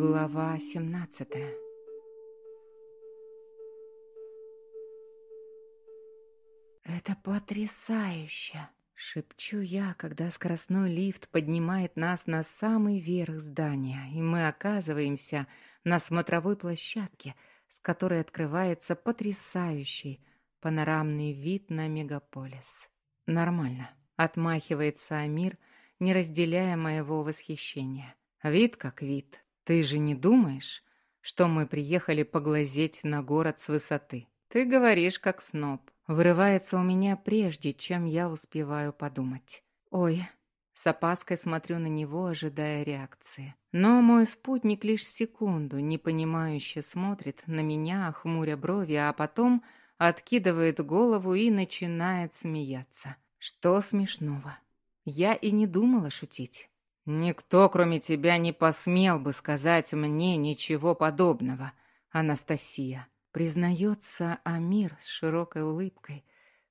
Глава 17 «Это потрясающе!» — шепчу я, когда скоростной лифт поднимает нас на самый верх здания, и мы оказываемся на смотровой площадке, с которой открывается потрясающий панорамный вид на мегаполис. «Нормально», — отмахивается Амир, не разделяя моего восхищения. «Вид как вид». Ты же не думаешь, что мы приехали поглазеть на город с высоты? Ты говоришь как сноб. Вырывается у меня прежде, чем я успеваю подумать. Ой, с опаской смотрю на него, ожидая реакции. Но мой спутник лишь секунду непонимающе смотрит на меня, хмуря брови, а потом откидывает голову и начинает смеяться. Что смешного? Я и не думала шутить. «Никто, кроме тебя, не посмел бы сказать мне ничего подобного, Анастасия», признается Амир с широкой улыбкой,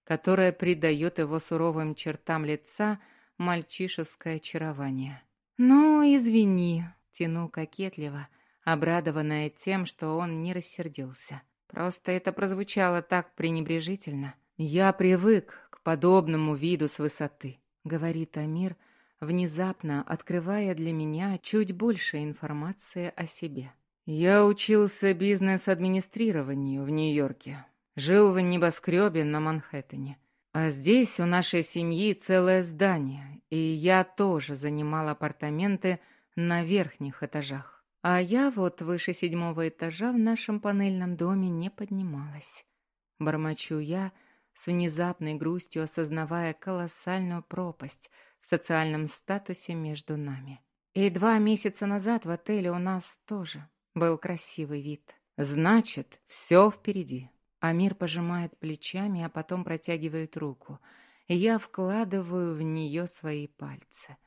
которая придает его суровым чертам лица мальчишеское очарование. «Ну, извини», — тяну кокетливо, обрадованная тем, что он не рассердился. Просто это прозвучало так пренебрежительно. «Я привык к подобному виду с высоты», — говорит Амир, — внезапно открывая для меня чуть больше информации о себе. Я учился бизнес-администрированию в Нью-Йорке. Жил в небоскребе на Манхэттене. А здесь у нашей семьи целое здание, и я тоже занимал апартаменты на верхних этажах. А я вот выше седьмого этажа в нашем панельном доме не поднималась. Бормочу я, с внезапной грустью осознавая колоссальную пропасть — в социальном статусе между нами. И два месяца назад в отеле у нас тоже был красивый вид. Значит, все впереди. Амир пожимает плечами, а потом протягивает руку. И я вкладываю в нее свои пальцы.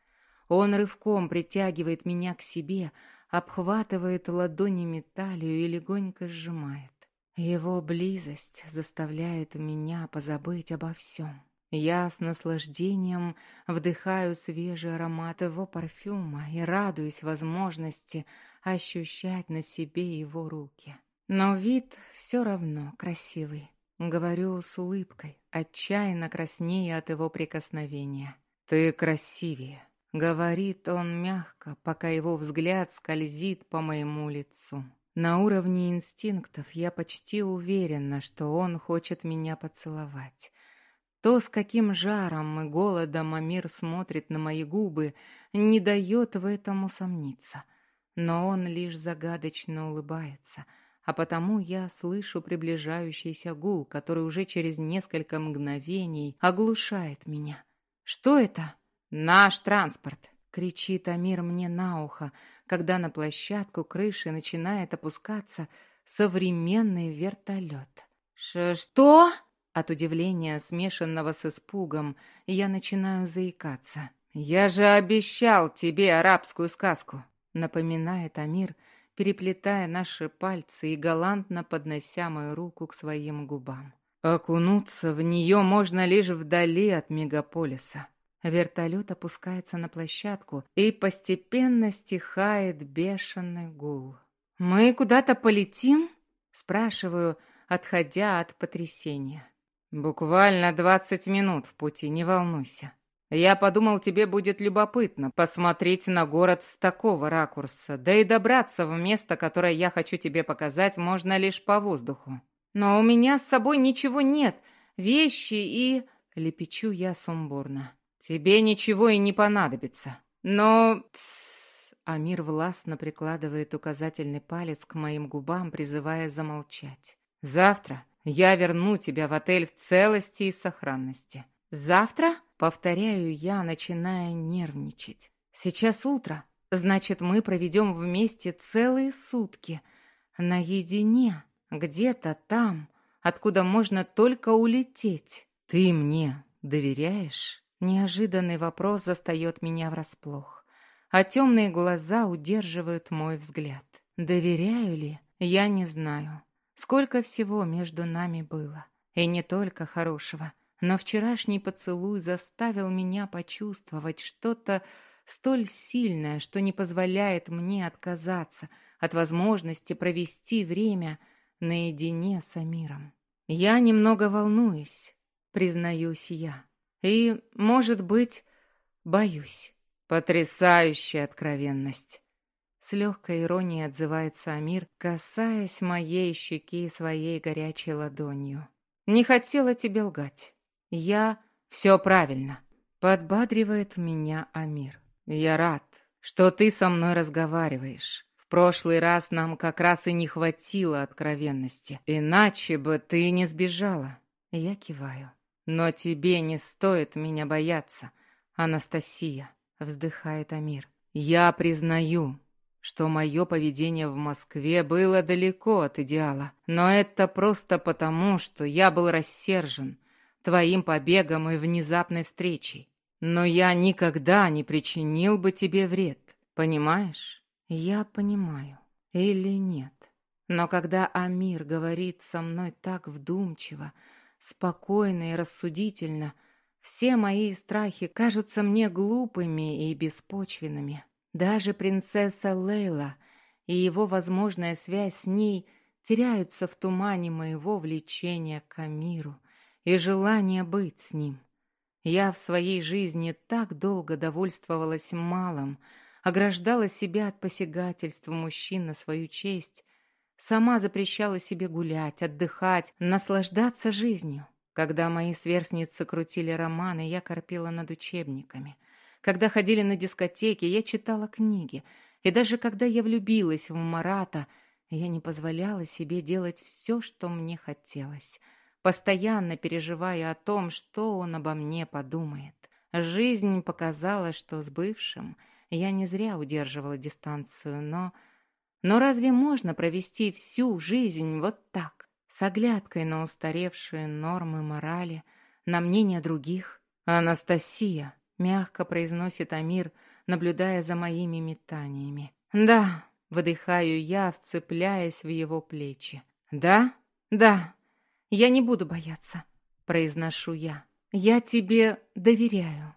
Он рывком притягивает меня к себе, обхватывает ладонями талию и легонько сжимает. Его близость заставляет меня позабыть обо всем. Я с наслаждением вдыхаю свежий аромат его парфюма и радуюсь возможности ощущать на себе его руки. Но вид все равно красивый. Говорю с улыбкой, отчаянно краснея от его прикосновения. «Ты красивее», — говорит он мягко, пока его взгляд скользит по моему лицу. На уровне инстинктов я почти уверена, что он хочет меня поцеловать. То, с каким жаром и голодом Амир смотрит на мои губы, не дает в этом усомниться. Но он лишь загадочно улыбается, а потому я слышу приближающийся гул, который уже через несколько мгновений оглушает меня. «Что это?» «Наш транспорт!» — кричит Амир мне на ухо, когда на площадку крыши начинает опускаться современный вертолет. «Что?» От удивления, смешанного с испугом, я начинаю заикаться. «Я же обещал тебе арабскую сказку!» Напоминает Амир, переплетая наши пальцы и галантно поднося мою руку к своим губам. Окунуться в нее можно лишь вдали от мегаполиса. Вертолет опускается на площадку, и постепенно стихает бешеный гул. «Мы куда-то полетим?» — спрашиваю, отходя от потрясения. «Буквально двадцать минут в пути, не волнуйся. Я подумал, тебе будет любопытно посмотреть на город с такого ракурса, да и добраться в место, которое я хочу тебе показать, можно лишь по воздуху. Но у меня с собой ничего нет, вещи и...» Лепечу я сумбурно. «Тебе ничего и не понадобится. Но...» Амир властно прикладывает указательный палец к моим губам, призывая замолчать. «Завтра я верну тебя в отель в целости и сохранности. Завтра, повторяю я, начиная нервничать. Сейчас утро, значит, мы проведем вместе целые сутки. Наедине, где-то там, откуда можно только улететь. Ты мне доверяешь? Неожиданный вопрос застает меня врасплох, а темные глаза удерживают мой взгляд. Доверяю ли? Я не знаю. Сколько всего между нами было. И не только хорошего. Но вчерашний поцелуй заставил меня почувствовать что-то столь сильное, что не позволяет мне отказаться от возможности провести время наедине с Амиром. Я немного волнуюсь, признаюсь я. И, может быть, боюсь. Потрясающая откровенность. С легкой иронией отзывается Амир, касаясь моей щеки своей горячей ладонью. Не хотела тебе лгать. Я... Все правильно. Подбадривает меня Амир. Я рад, что ты со мной разговариваешь. В прошлый раз нам как раз и не хватило откровенности. Иначе бы ты не сбежала. Я киваю. Но тебе не стоит меня бояться, Анастасия, вздыхает Амир. Я признаю, что мое поведение в Москве было далеко от идеала, но это просто потому, что я был рассержен твоим побегом и внезапной встречей. Но я никогда не причинил бы тебе вред, понимаешь? Я понимаю. Или нет? Но когда Амир говорит со мной так вдумчиво, спокойно и рассудительно, все мои страхи кажутся мне глупыми и беспочвенными. Даже принцесса Лейла и его возможная связь с ней теряются в тумане моего влечения к Амиру и желания быть с ним. Я в своей жизни так долго довольствовалась малым, ограждала себя от посягательства мужчин на свою честь, сама запрещала себе гулять, отдыхать, наслаждаться жизнью. Когда мои сверстницы крутили романы, я корпела над учебниками. Когда ходили на дискотеки, я читала книги. И даже когда я влюбилась в Марата, я не позволяла себе делать все, что мне хотелось — постоянно переживая о том, что он обо мне подумает. Жизнь показала, что с бывшим я не зря удерживала дистанцию, но... Но разве можно провести всю жизнь вот так, с оглядкой на устаревшие нормы морали, на мнение других? «Анастасия», — мягко произносит Амир, наблюдая за моими метаниями. «Да», — выдыхаю я, вцепляясь в его плечи. «Да? Да, «Я не буду бояться», — произношу я. «Я тебе доверяю».